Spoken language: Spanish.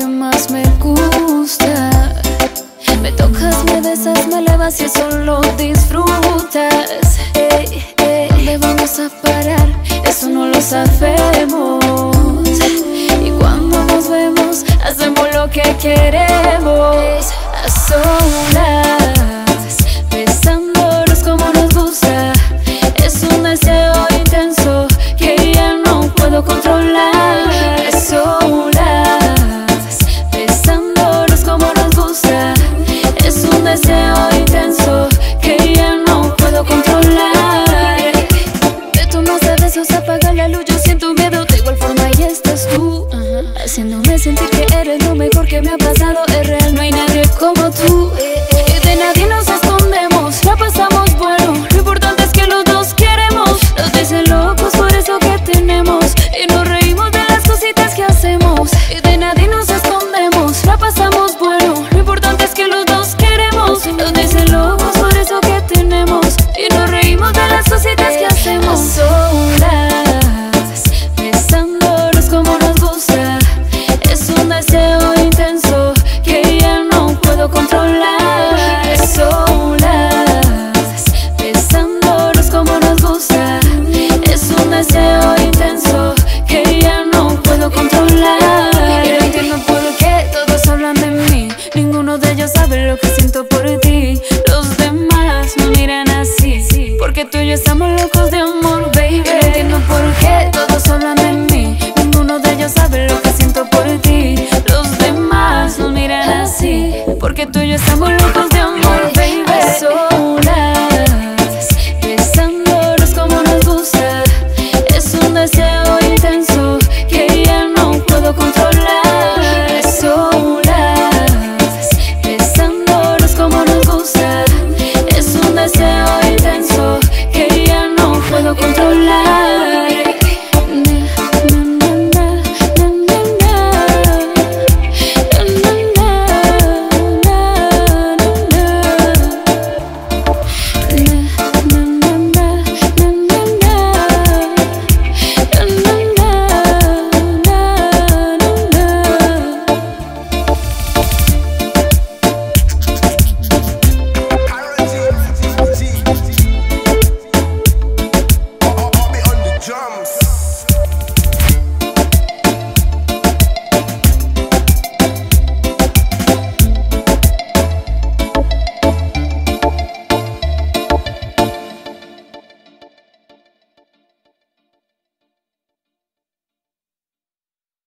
que más me gusta. Me tocas, me besas, me elevas y eso lo disfrutas. Hey, ¿Dónde vamos a parar? Eso no lo sabemos. Y cuando nos vemos, hacemos lo que queremos. A solas, besándonos como nos gusta. Es un deseo intenso que ya no puedo controlar. me abraza lo que siento por ti. Los demás no miran así, porque tú y yo estamos locos.